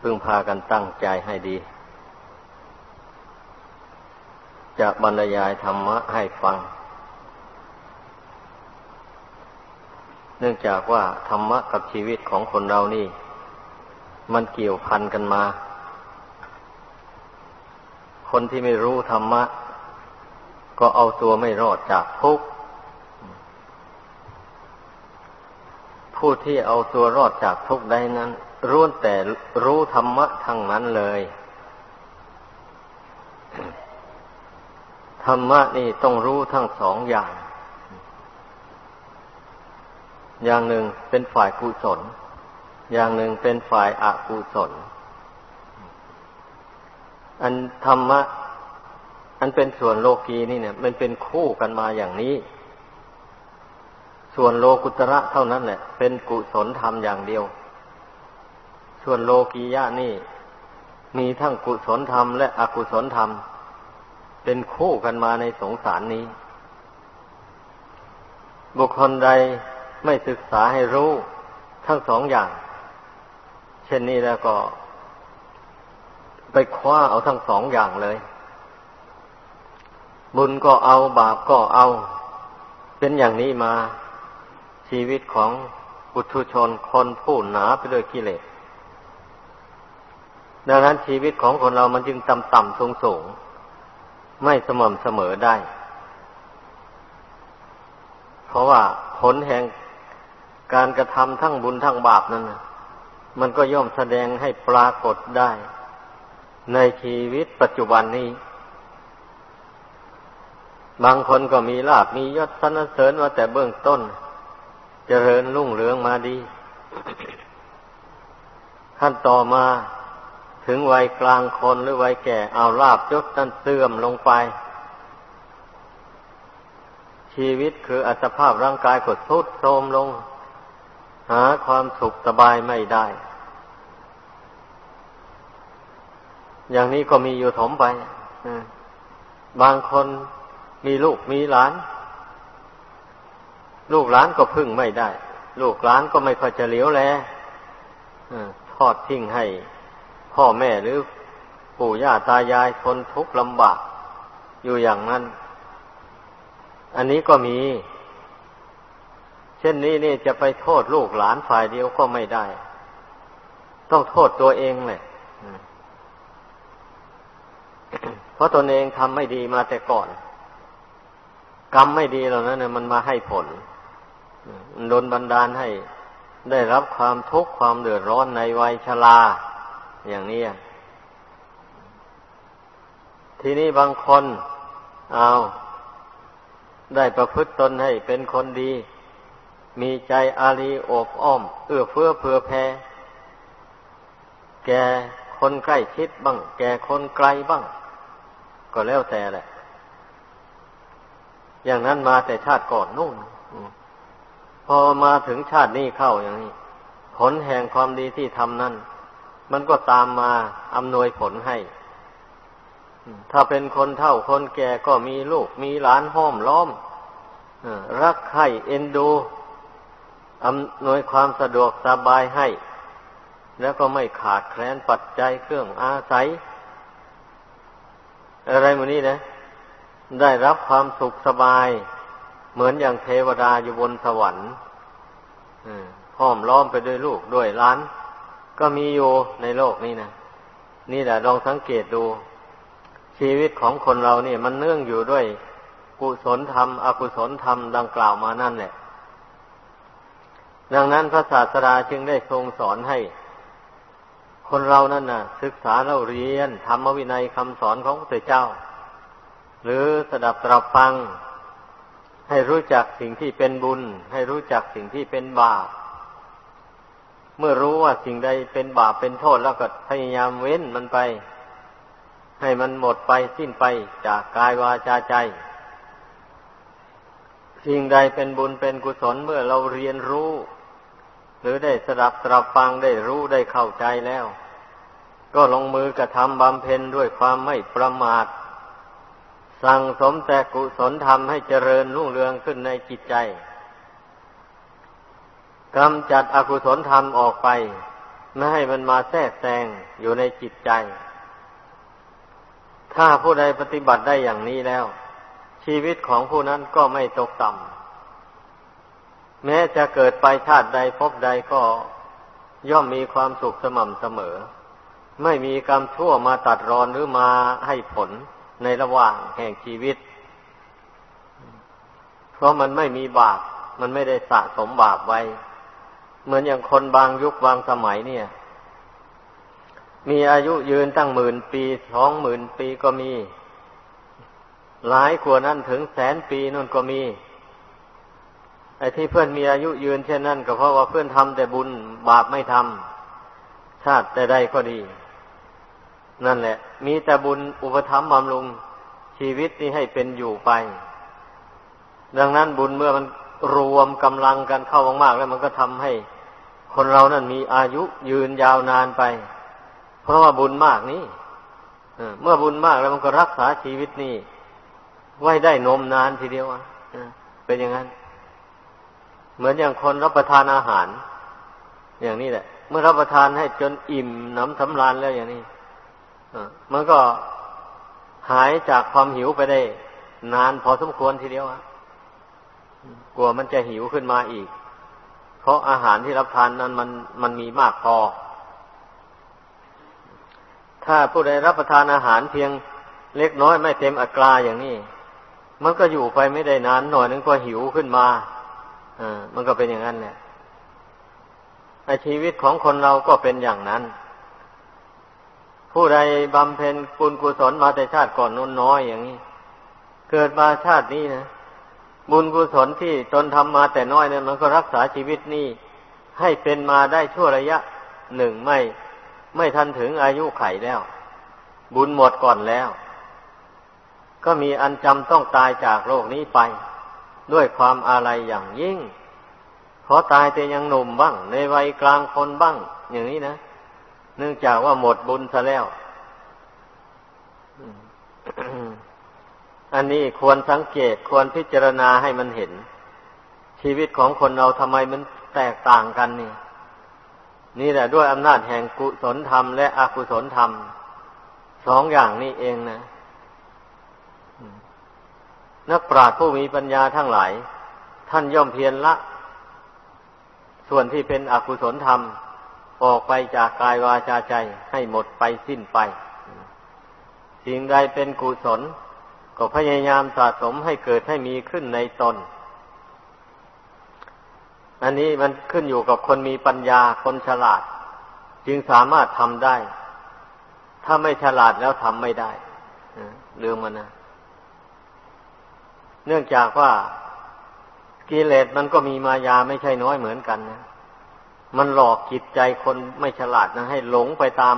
พึงพากันตั้งใจให้ดี จะบรรยายธรรมะให้ฟัง เนื่องจากว่าธรรมะกับชีวิตของคนเรานี่ มันเกี่ยวพันกันมา คนที่ไม่รู้ธรรมะ ก็เอาตัวไม่รอดจากทุกข์ผู้ที่เอาตัวรอดจากทุกข์ได้นั้น รู้แต่รู้ธรรมะทั้งนั้นเลย ธรรมะนี่ต้องรู้ทั้งสองอย่าง อย่างหนึ่งเป็นฝ่ายกุศล อย่างหนึ่งเป็นฝ่ายอกุศล อันธรรมะ อันเป็นส่วนโลกีนี่เนี่ย มันเป็นคู่กันมาอย่างนี้ ส่วนโลกุตระเท่านั้นแหละ เป็นกุศลธรรมอย่างเดียว ส่วนโลกียะนี่ มีทั้งกุศลธรรมและอกุศลธรรม เป็นคู่กันมาในสงสารนี้ บุคคลใดไม่ศึกษาให้รู้ทั้งสองอย่าง เช่นนี้แล้วก็ ไปคว้าเอาทั้งสองอย่างเลย บุญก็เอาบาปก็เอา เป็นอย่างนี้มาชีวิตของปุถุชนคนผู้หนาไปด้วยกิเลส ดังนั้นชีวิตของคนเรามันจึงต่ำต่ำสูงสูงไม่สม่ำเสมอได้ เพราะว่าผลแห่งการกระทำทั้งบุญทั้งบาปนั้นมันก็ย่อมแสดงให้ปรากฏได้ ในชีวิตปัจจุบันนี้ บางคนก็มีลาบมียศสนเสริญมาแต่เบื้องต้น เจริญรุ่งเรืองมาดี ขั้นต่อมา ถึงวัยกลางคนหรือวัยแก่เอาลาบยศนั้นเสื่อมลงไป ชีวิตคืออัตภาพร่างกายก็ทุดโทรมลง หาความสุขสบายไม่ได้ อย่างนี้ก็มีอยู่ถมไปบางคนมีลูกมีหลาน ลูกหลานก็พึ่งไม่ได้ ลูกหลานก็ไม่ค่อยจะเหลียวแลทอดทิ้งให้ พ่อแม่หรือปู่ย่าตายายทนทุกข์ลำบาก อยู่อย่างนั้น อันนี้ก็มี เช่นนี้นี่จะไปโทษลูกหลานฝ่ายเดียวก็ไม่ได้ ต้องโทษตัวเองเลยเพราะตนเองทำไม่ดีมาแต่ก่อน กรรมไม่ดีเหล่านั้นเนี่ยมันมาให้ผลโดนบันดาลให้ได้รับความทุกข์ความเดือดร้อนในวัยชรา อย่างนี้ทีนี้บางคนเอาได้ประพฤติตนให้เป็นคนดี มีใจอารีอบอ้อม เอื้อเฟื้อเผื่อแผ่แกคนใกล้ชิดบ้าง แกคนไกลบ้าง ก็แล้วแต่แหละ อย่างนั้นมาแต่ชาติก่อนนู่นพอมาถึงชาตินี้เข้าอย่างนี้ ผลแห่งความดีที่ทำนั้น มันก็ตามมาอำนวยผลให้ ถ้าเป็นคนเฒ่าคนแก่ก็มีลูกมีหลานห้อมล้อมรักใคร่เอ็นดูอำนวยความสะดวกสบายให้ แล้วก็ไม่ขาดแคลนปัจจัยเครื่องอาศัย อะไรมนี้นะ ได้รับความสุขสบาย เหมือนอย่างเทวดาอยู่บนสวรรค์ห้อมล้อมไปด้วยลูกด้วยล้าน ก็มีอยู่ในโลกนี้นะนี่แหละลองสังเกตดู ชีวิตของคนเราเนี่ย มันเนื่องอยู่ด้วย กุศลธรรม อกุศลธรรมดังกล่าวมานั่นแหละ ดังนั้นพระศาสดาจึงได้ทรงสอนให้ คนเรานั่นน่ะ ศึกษาเราเรียนธรรมวินัยคำสอนของพระเจ้า หรือสดับตรับฟัง ให้รู้จักสิ่งที่เป็นบุญ ให้รู้จักสิ่งที่เป็นบาป เมื่อรู้ว่าสิ่งใดเป็นบาปเป็นโทษแล้วก็พยายามเว้นมันไป ให้มันหมดไปสิ้นไปจากกายวาจาใจ สิ่งใดเป็นบุญเป็นกุศลเมื่อเราเรียนรู้ หรือได้สดับตรับฟังได้รู้ได้เข้าใจแล้ว ก็ลงมือกระทำบำเพ็ญด้วยความไม่ประมาท สั่งสมแต่กุศลธรรมให้เจริญรุ่งเรืองขึ้นในจิตใจ กำจัดอกุศลธรรมออกไป ไม่ให้มันมาแทรกแซงอยู่ในจิตใจ ถ้าผู้ใดปฏิบัติได้อย่างนี้แล้ว ชีวิตของผู้นั้นก็ไม่ตกต่ำแม้จะเกิดไปชาติใดพบใดก็ย่อมมีความสุขสม่ำเสมอ ไม่มีกรรมชั่วมาตัดรอนหรือมาให้ผลในระหว่างแห่งชีวิต เพราะมันไม่มีบาป มันไม่ได้สะสมบาปไว้ เหมือนอย่างคนบางยุคบางสมัยเนี่ย มีอายุยืนตั้งหมื่นปีสองหมื่นปีก็มี หลายกว่านั้นถึงแสนปีนั่นก็มี ไอ้ที่เพื่อนมีอายุยืนเช่นนั้น ก็เพราะว่าเพื่อนทำแต่บุญบาปไม่ทำชาติแต่ใดก็ดี นั่นแหละ มีแต่บุญอุปถัมภ์บำรุงชีวิตนี้ให้เป็นอยู่ไป ดังนั้นบุญเมื่อมัน รวมกำลังกันเข้ามากๆแล้วมันก็ทำให้คนเรานั้นมีอายุยืนยาวนานไป เพราะว่าบุญมากนี้เมื่อบุญมากแล้วมันก็รักษาชีวิตนี้ไว้ได้นมนานทีเดียวอะเป็นอย่างนั้น เหมือนอย่างคนรับประทานอาหาร อย่างนี้แหละ เมื่อรับประทานให้จนอิ่มน้ำสำราญแล้วอย่างนี้มันก็หายจากความหิวไปได้ นานพอสมควรทีเดียวอะ ลัวมันจะหิวขึ้นมาอีก เพราะอาหารที่รับทานนั้นมันมันมีมากพอ ถ้าผู้ใดรับประทานอาหารเพียงเล็กน้อยไม่เต็มอัตราอย่างนี้ มันก็อยู่ไปไม่ได้นานหน่อยนึงก็หิวขึ้นมาอ่ามันก็เป็นอย่างนั้นแหละชีวิตของคนเราก็เป็นอย่างนั้น ผู้ใดบำเพ็ญบุญกุศลมาแต่ชาติก่อนนู้นน้อยอย่างนี้ เกิดมาชาตินี้นะ บุญกุศลที่ตนทำมาแต่น้อยเนี่ยมันก็รักษาชีวิตนี้ให้เป็นมาได้ชั่วระยะหนึ่งไม่ ไม่ทันถึงอายุไขแล้ว บุญหมดก่อนแล้ว ก็มีอันจำต้องตายจากโลกนี้ไป ด้วยความอาลัยอย่างยิ่งเพราะตายแต่ยังหนุ่มบ้าง ในวัยกลางคนบ้าง อย่างนี้นะเนื่องจากว่าหมดบุญซะแล้ว อันนี้ควรสังเกตควรพิจารณาให้มันเห็น ชีวิตของคนเราทำไมมันแตกต่างกันนี่ นี่แหละด้วยอำนาจแห่งกุศลธรรมและอกุศลธรรมสองอย่างนี้เองนะนักปราชญ์ผู้มีปัญญาทั้งหลาย ท่านย่อมเพียรละ ส่วนที่เป็นอกุศลธรรม ออกไปจากกายวาจาใจให้หมดไปสิ้นไป สิ่งใดเป็นกุศล ก็พยายามสะสมให้เกิดให้มีขึ้นในตน อันนี้มันขึ้นอยู่กับคนมีปัญญาคนฉลาด จึงสามารถทำได้ ถ้าไม่ฉลาดแล้วทำไม่ได้เรื่องมันนะเนื่องจากว่ากิเลสมันก็มีมายาไม่ใช่น้อยเหมือนกันนะมันหลอกจิตใจคนไม่ฉลาดนะให้หลงไปตาม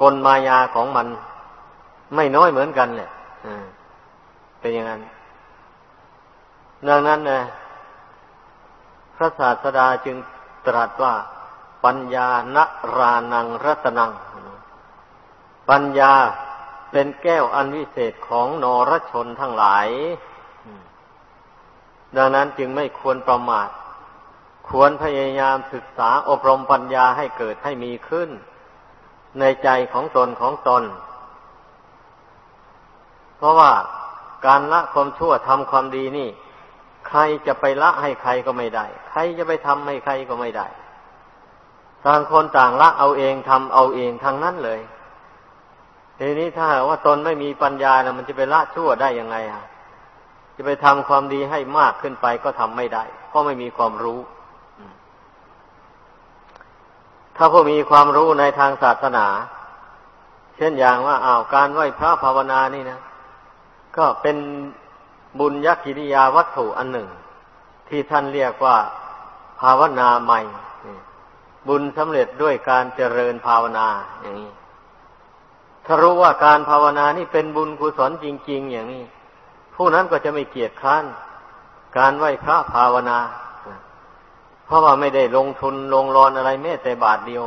กลมายาของมัน ไม่น้อยเหมือนกันเนี่ย เป็นอย่างนั้น ดังนั้นนะพระศาสดาจึงตรัสว่าปัญญานรานังรัตนัง ปัญญาเป็นแก้วอันวิเศษของนรชนทั้งหลาย ดังนั้นจึงไม่ควรประมาท ควรพยายามศึกษาอบรมปัญญาให้เกิดให้มีขึ้น ในใจของตนของตน เพราะว่า การละความชั่วทำความดีนี่ ใครจะไปละให้ใครก็ไม่ได้ ใครจะไปทำให้ใครก็ไม่ได้ ต่างคนต่างละเอาเองทำเอาเองทางนั้นเลยทีนี้ถ้าว่าตนไม่มีปัญญาแล้วมันจะไปละชั่วได้ยังไงอะ จะไปทำความดีให้มากขึ้นไปก็ทำไม่ได้ เพราะไม่มีความรู้ถ้าผู้มีความรู้ในทางศาสนา เช่นอย่างว่าอ้าวการไหว้พระภาวนานี่นะ ก็เป็นบุญยกิริยาวัตถุอันหนึ่ง ที่ท่านเรียกว่า ภาวนาใหม่ บุญสำเร็จด้วยการเจริญภาวนาอย่างนี้ถ้ารู้ว่าการภาวนานี่เป็นบุญกุศลจริง ๆ อย่างนี้ ผู้นั้นก็จะไม่เกียจคร้านการไหว้พระภาวนา เพราะว่าไม่ได้ลงทุนลงรอนอะไรแม้แต่บาทเดียว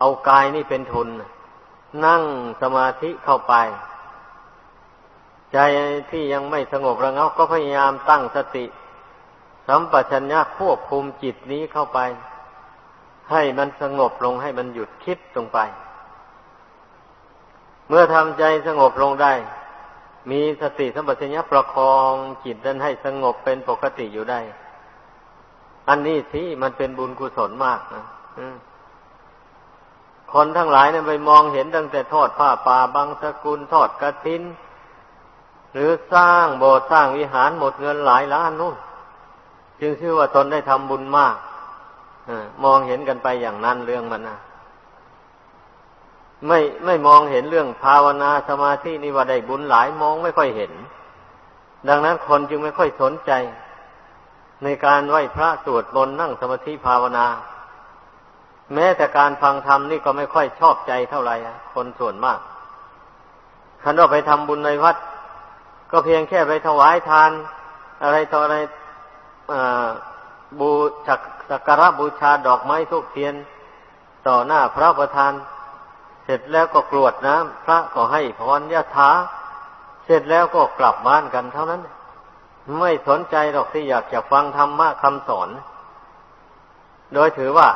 เอากายนี่เป็นทุน นั่งสมาธิเข้าไป ใจที่ยังไม่สงบระงับก็พยายามตั้งสติ สัมปชัญญะควบคุมจิตนี้เข้าไป ให้มันสงบลงให้มันหยุดคิดลงไป เมื่อทำใจสงบลงได้ มีสติสัมปชัญญะประคองจิตนั้นให้สงบเป็นปกติอยู่ได้ อันนี้สิมันเป็นบุญกุศลมากนะคนทั้งหลายเนี่ยไปมองเห็นตั้งแต่ทอดผ้าป่าบางสกุลทอดกระถิน หรือสร้างโบสถ์สร้างวิหารหมดเงินหลายล้านนู่น จึงชื่อว่าตนได้ทำบุญมากอมองเห็นกันไปอย่างนั้นเรื่องมันนะไม่ไม่มองเห็นเรื่องภาวนาสมาธินี่ว่าได้บุญหลายมองไม่ค่อยเห็น ดังนั้นคนจึงไม่ค่อยสนใจ ในการไหว้พระสวดมนต์นั่งสมาธิภาวนา แม้แต่การฟังธรรมนี่ก็ไม่ค่อยชอบใจเท่าไหร่คนส่วนมากคันว่าไปทำบุญในวัด ก็เพียงแค่ไปถวายทาน อะไรต่ออะไรบูชักสักการะบูชาดอกไม้ทุกเทียน ต่อหน้าพระประธาน เสร็จแล้วก็กรวดน้ำพระก็ให้พรยะถาเสร็จแล้วก็กลับบ้านกันเท่านั้น ไม่สนใจหรอกที่อยากจะฟังธรรมะคำสอน โดยถือว่า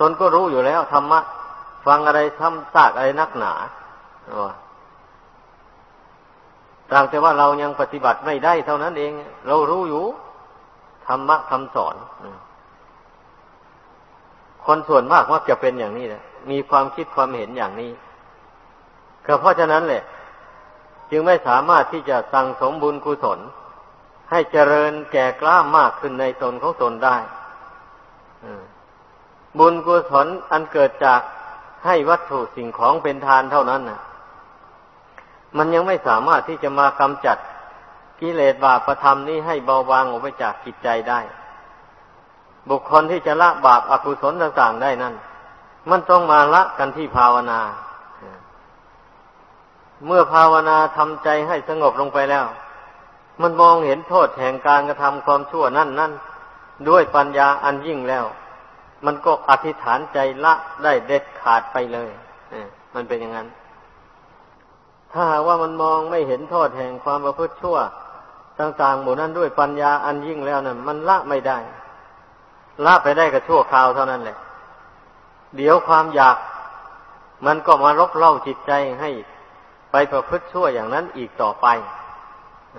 ตนก็รู้อยู่แล้วธรรมะ ฟังอะไรทำซากอะไรนักหนา ต่างแต่ว่าเรายังปฏิบัติไม่ได้เท่านั้นเอง เรารู้อยู่ธรรมะคำสอนคนส่วนมากมักจะเป็นอย่างนี้แหละมีความคิดความเห็นอย่างนี้ก็เพราะฉะนั้นแหละ จึงไม่สามารถที่จะสั่งสมบุญกุศล ให้เจริญแก่กล้ามากขึ้นในตนของตนได้บุญกุศลอันเกิดจากให้วัตถุสิ่งของเป็นทานเท่านั้นนะ มันยังไม่สามารถที่จะมากำจัดกิเลสบาปธรรมนี้ให้เบาบางออกไปจากจิตใจได้ บุคคลที่จะละบาปอกุศลต่างๆได้นั่นมันต้องมาละกันที่ภาวนา เมื่อภาวนาทำใจให้สงบลงไปแล้ว มันมองเห็นโทษแห่งการกระทำความชั่วนั่นนั่นด้วยปัญญาอันยิ่งแล้ว มันก็อธิษฐานใจละได้เด็ดขาดไปเลยมันเป็นอย่างนั้น ถ้าหากว่ามันมองไม่เห็นโทษแห่งความประพฤติชั่ว ต่างๆหมู่นั้นด้วยปัญญาอันยิ่งแล้วนะ่ะมันละไม่ได้ ละไปได้ก็ชั่วคราวเท่านั้นแหละ เดี๋ยวความอยากมันก็มารบเล่าจิตใจให้ไปประพฤติชั่วอย่างนั้นอีกต่อไปอ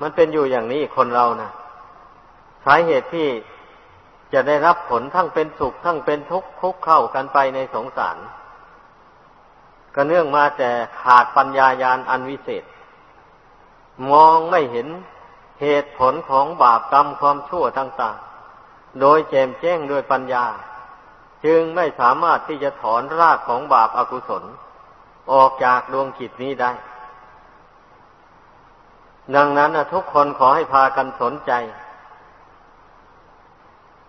มันเป็นอยู่อย่างนี้คนเรานะสาเหตุที่จะได้รับผลทั้งเป็นสุขทั้งเป็นทุกข์คุกเข้ากันไปในสงสาร ก็เนื่องมาแต่ขาดปัญญายาณอันวิเศษ มองไม่เห็นเหตุผลของบาปกรรมความชั่วต่างๆ โดยแจมแจ้งด้วยปัญญา จึงไม่สามารถที่จะถอนรากของบาปอากุศล ออกจากดวงจิตนี้ได้ ดังนั้นทุกคนขอให้พากันสนใจ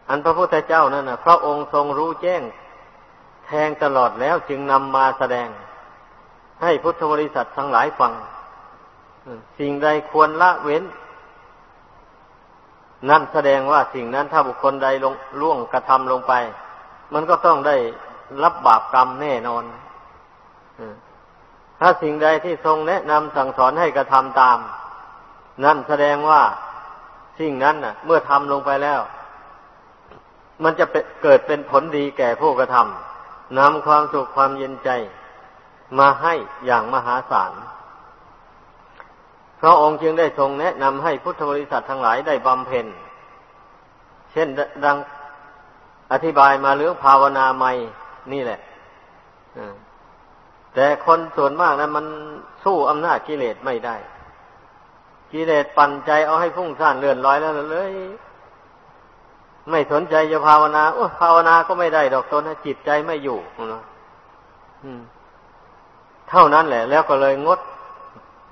อันพระพุทธเจ้านั่นนะพระองค์ทรงรู้แจ้งแทงตลอดแล้วจึงนำมาแสดง ให้พุทธบริษัททั้งหลายฟังสิ่งใดควรละเว้น นั่นแสดงว่าสิ่งนั้นถ้าบุคคลใดลงล่วงกระทำลงไป มันก็ต้องได้รับบาปกรรมแน่นอนถ้าสิ่งใดที่ทรงแนะนำสั่งสอนให้กระทำตาม นั่นแสดงว่าสิ่งนั้นน่ะ เมื่อทำลงไปแล้ว มันจะเกิดเป็นผลดีแก่ผู้กระทำนำความสุขความเย็นใจ มาให้อย่างมหาศาล พระองค์จึงได้ทรงแนะนำให้พุทธบริษัททั้งหลายได้บำเพ็ญ เช่นดังอธิบายมาเรื่องภาวนาใหม่นี่แหละแต่คนส่วนมากนะมันสู้อำนาจกิเลสไม่ได้ กิเลสปั่นใจเอาให้พุ่งซ่านเลื่อนลอยแล้วเลย ไม่สนใจจะภาวนาโอ้ภาวนาก็ไม่ได้ดอกตนจิตใจไม่อยู่นะ เท่านั้นแหละ แล้วก็เลยงด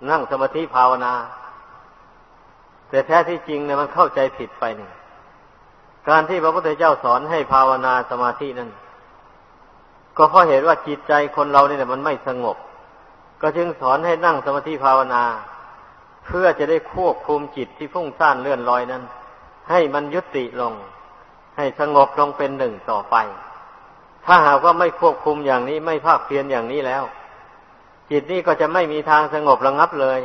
นั่งสมาธิภาวนา แต่แท้ที่จริงเนี่ยมันเข้าใจผิดไปหนึ่งการที่พระพุทธเจ้าสอนให้ภาวนาสมาธินั้น ก็เพราะเหตุว่าจิตใจคนเราเนี่ยมันไม่สงบ ก็จึงสอนให้นั่งสมาธิภาวนา เพื่อจะได้ควบคุมจิตที่พุ่งซ่านเลื่อนลอยนั้น ให้มันยุติลง ให้สงบลงเป็นหนึ่งต่อไป ถ้าหากว่าไม่ควบคุมอย่างนี้ไม่ภาคเพียรอย่างนี้แล้ว จิตนี้ก็จะไม่มีทางสงบระงับเลย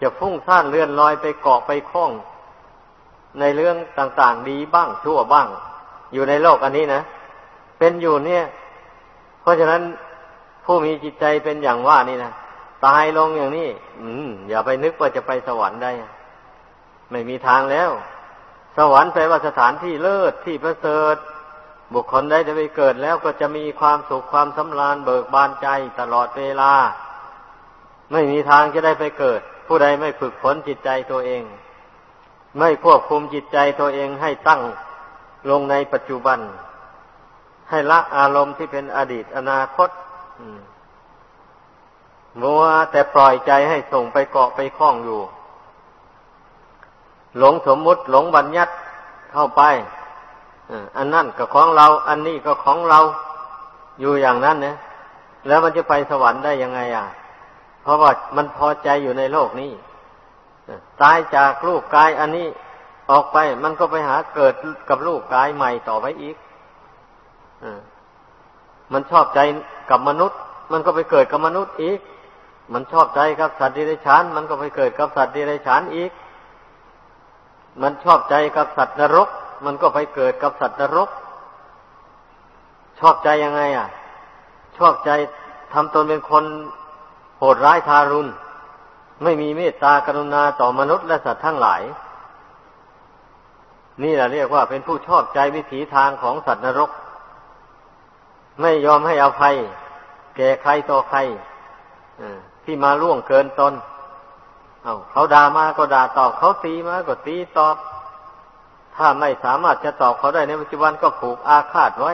จะฟุ้งซ่านเลื่อนลอยไปเกาะไปคล้อง ในเรื่องต่างๆดีบ้างชั่วบ้าง อยู่ในโลกอันนี้นะ เป็นอยู่เนี่ย เพราะฉะนั้นผู้มีจิตใจเป็นอย่างว่านี่นะตายลงอย่างนี้ อืม อย่าไปนึกว่าจะไปสวรรค์ได้ ไม่มีทางแล้ว สวรรค์แปลว่าสถานที่เลิศที่ประเสริฐ บุคคลได้จะไปเกิดแล้วก็จะมีความสุขความสำราญเบิกบานใจตลอดเวลา ไม่มีทางจะได้ไปเกิด ผู้ใดไม่ฝึกฝนจิตใจตัวเอง ไม่ควบคุมจิตใจตัวเองให้ตั้งลงในปัจจุบัน ให้ละอารมณ์ที่เป็นอดีตอนาคตมัวแต่ปล่อยใจให้ส่งไปเกาะไปคล้องอยู่ หลงสมมุติหลงบัญญัติเข้าไป อันนั่นก็ของเรา อันนี้ก็ของเราอยู่อย่างนั้นเนี่ยแล้วมันจะไปสวรรค์ได้ยังไง อะ เพราะว่ามันพอใจอยู่ในโลกนี้ตายจากลูกกายอันนี้ออกไปมันก็ไปหาเกิดกับลูกกายใหม่ต่อไปอีกมันชอบใจกับมนุษย์ มันก็ไปเกิดกับมนุษย์อีก มันชอบใจกับสัตว์ดิเรกชันมันก็ไปเกิดกับสัตว์ดิเรกชันอีก มันชอบใจกับสัตว์นรก มันก็ไปเกิดกับสัตว์นรก ชอบใจยังไง อะ ชอบใจทำตนเป็นคนโหดร้ายทารุณ ไม่มีเมตตากรุณาต่อมนุษย์และสัตว์ทั้งหลาย นี่แหละเรียกว่าเป็นผู้ชอบใจวิถีทางของสัตว์นรก ไม่ยอมให้อภัย แก่ใครต่อใครที่มาล่วงเกินตน เอาเขาด่ามาก็ด่าตอบ เขาตีมาก็ตีตอบ ถ้าไม่สามารถจะตอบเขาได้ในปัจจุบันก็ผูกอาฆาตไว้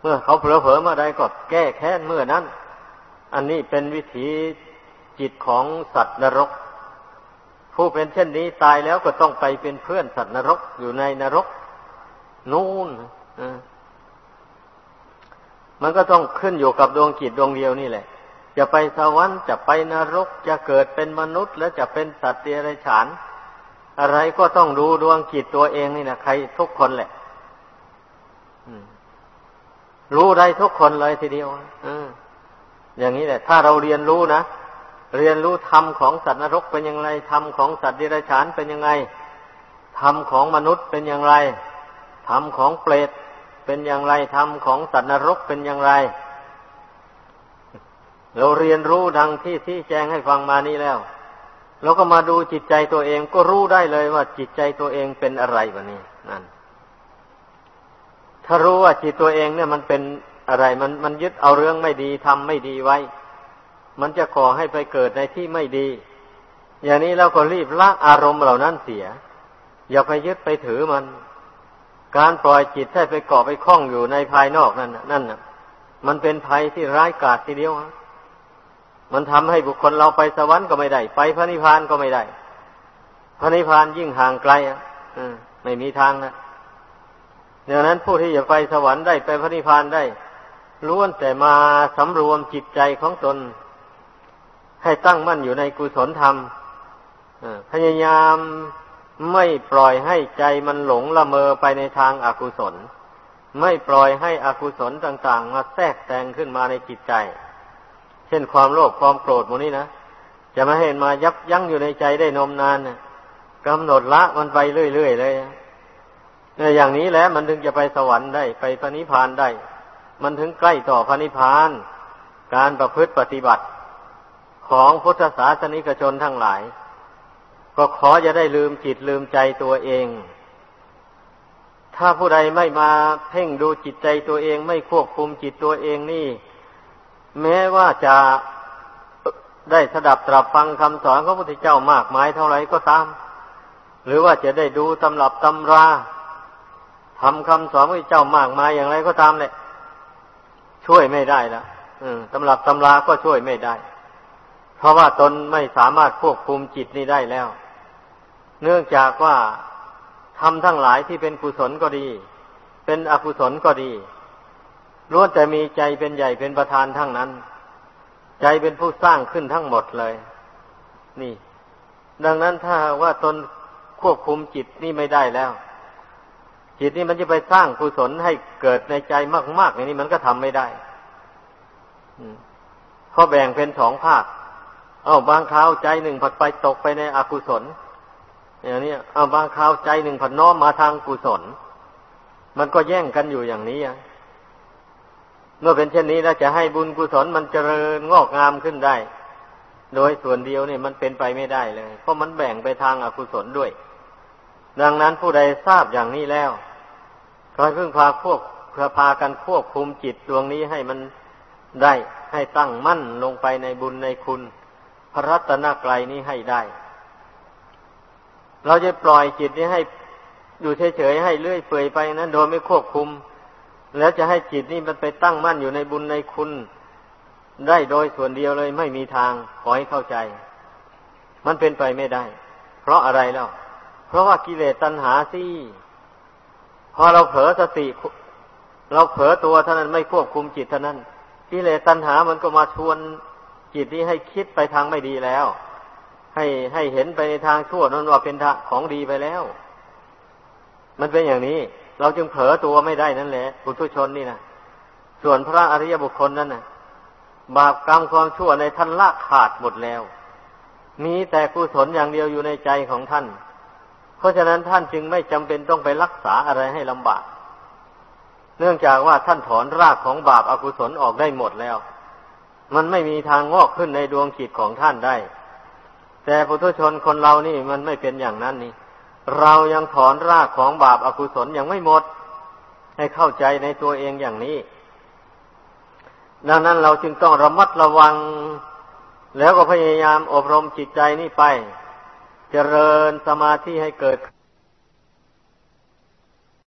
เมื่อเขาเผลอๆมาได้ก็แก้แค้นเมื่อนั้น อันนี้เป็นวิถีจิตของสัตว์นรก ผู้เป็นเช่นนี้ตายแล้วก็ต้องไปเป็นเพื่อนสัตว์นรกอยู่ในนรก นู่นมันก็ต้องขึ้นอยู่กับดวงจิตดวงเดียวนี่แหละ จะไปสวรรค์จะไปนรกจะเกิดเป็นมนุษย์ และจะเป็นสัตว์เดรัจฉาน อะไรก็ต้องดูดวงจิตตัวเองนี่นะใครทุกคนแหละรู้ได้ทุกคนเลยทีเดียวอย่างนี้แหละ ถ้าเราเรียนรู้นะเรียนรู้ธรรมของสัตว์นรกเป็นยังไงธรรมของสัตว์เดรัจฉานเป็นยังไงธรรมของมนุษย์เป็นอย่างไรธรรมของเปรตเป็นอย่างไรธรรมของสัตว์นรกเป็นอย่างไร เราเรียนรู้ดังที่ที่แจ้งให้ฟังมานี้แล้ว เราก็มาดูจิตใจตัวเองก็รู้ได้เลยว่าจิตใจตัวเองเป็นอะไรวะนี่นั่น ถ้ารู้ว่าจิตตัวเองเนี่ยมันเป็นอะไรมันมันยึดเอาเรื่องไม่ดีทำไม่ดีไว้ มันจะก่อให้ไปเกิดในที่ไม่ดี อย่างนี้เราก็รีบละอารมณ์เหล่านั้นเสีย อย่าไปยึดไปถือมัน การปล่อยจิตให้ไปเกาะไปคล้องอยู่ในภายนอกนั่นนั่นน่ะ มันเป็นภัยที่ร้ายกาจทีเดียว มันทำให้บุคคลเราไปสวรรค์ก็ไม่ได้ ไปพระนิพพานก็ไม่ได้ พระนิพพานยิ่งห่างไกลอะไม่มีทางนะดังนั้นผู้ที่จะไปสวรรค์ได้ไปพระนิพพานได้ล้วนแต่มาสำรวมจิตใจของตน ให้ตั้งมั่นอยู่ในกุศลธรรมพยายามไม่ปล่อยให้ใจมันหลงละเมอไปในทางอากุศล ไม่ปล่อยให้อกุศลต่าง ๆ มาแทรกแซงขึ้นมาในจิตใจ เช่นความโลภความโกรธโมนี้นะจะมาเห็นมายับยั้งอยู่ในใจได้นมนานนะกำหนดละมันไปเรื่อยๆเลยเนี่ยอย่างนี้แหละมันถึงจะไปสวรรค์ได้ไปพระนิพพานได้ มันถึงใกล้ต่อพระนิพพาน การประพฤติปฏิบัติของพุทธศาสนิกชนทั้งหลาย ก็ขอจะได้ลืมจิตลืมใจตัวเอง ถ้าผู้ใดไม่มาเพ่งดูจิตใจตัวเอง ไม่ควบคุมจิตตัวเองนี่ แม้ว่าจะได้สดับตรับฟังคำสอนของพระพุทธเจ้ามากมายเท่าไรก็ตาม หรือว่าจะได้ดูตำรับตำราทำคำสอนพระเจ้ามากมายอย่างไรก็ตามเลยช่วยไม่ได้ละตำรับตำราก็ช่วยไม่ได้ เพราะว่าตนไม่สามารถควบคุมจิตนี้ได้แล้ว เนื่องจากว่าทำทั้งหลายที่เป็นกุศลก็ดี เป็นอกุศลก็ดี ล้วนแต่มีใจเป็นใหญ่เป็นประธานทั้งนั้น ใจเป็นผู้สร้างขึ้นทั้งหมดเลย นี่ ดังนั้นถ้าว่าตนควบคุมจิตนี่ไม่ได้แล้ว จิตนี่มันจะไปสร้างกุศลให้เกิดในใจมากๆอย่างนี้มันก็ทำไม่ได้เพราะแบ่งเป็นสองภาค เอาบางคราวใจหนึ่งผัดไปตกไปในอกุศล อย่างนี้เอาบางคราวใจหนึ่งผัดน้อมมาทางกุศล มันก็แย่งกันอยู่อย่างนี้ เมื่อเป็นเช่นนี้แล้วจะให้บุญกุศลมันเจริญงอกงามขึ้นได้ โดยส่วนเดียวเนี่ยมันเป็นไปไม่ได้เลย เพราะมันแบ่งไปทางอกุศลด้วย ดังนั้นผู้ใดทราบอย่างนี้แล้วก็ให้พึ่งพาพวกเพื่อพากันควบคุมจิตดวงนี้ให้มันได้ให้ตั้งมั่นลงไปในบุญในคุณพระรัตนกรัยนี้ให้ได้ เราจะปล่อยจิตนี้ให้อยู่เฉยๆให้เลื่อยเปื่อยไปนั้นโดยไม่ควบคุม แล้วจะให้จิตนี่มันไปตั้งมั่นอยู่ในบุญในคุณ ได้โดยส่วนเดียวเลยไม่มีทางขอให้เข้าใจ มันเป็นไปไม่ได้ เพราะอะไรแล้วเพราะว่ากิเลสตัณหาสิพอเราเผลอสติ เราเผลอตัวเท่านั้นไม่ควบคุมจิตเท่านั้นกิเลสตัณหามันก็มาชวนจิตนี้ให้คิดไปทางไม่ดีแล้ว ให้ให้เห็นไปในทางชั่วนั้นว่าเป็นของดีไปแล้ว มันเป็นอย่างนี้ เราจึงเผลอตัวไม่ได้นั่นแหละปุถุชนนี่นะส่วนพระอริยบุคคลนั้นนะบาปกรรมความชั่วในท่านละขาดหมดแล้ว มีแต่กุศลอย่างเดียวอยู่ในใจของท่าน เพราะฉะนั้นท่านจึงไม่จำเป็นต้องไปรักษาอะไรให้ลำบาก เนื่องจากว่าท่านถอนรากของบาปอากุศลออกได้หมดแล้ว มันไม่มีทางงอกขึ้นในดวงจิตของท่านได้ แต่ปุถุชนคนเรานี่มันไม่เป็นอย่างนั้นนี่ เรายังถอนรากของบาปอากุศลยังไม่หมด ให้เข้าใจในตัวเองอย่างนี้ ดังนั้นเราจึงต้องระมัดระวัง แล้วก็พยายามอบรมจิตใจนี่ไปเจริญสมาธิให้เกิด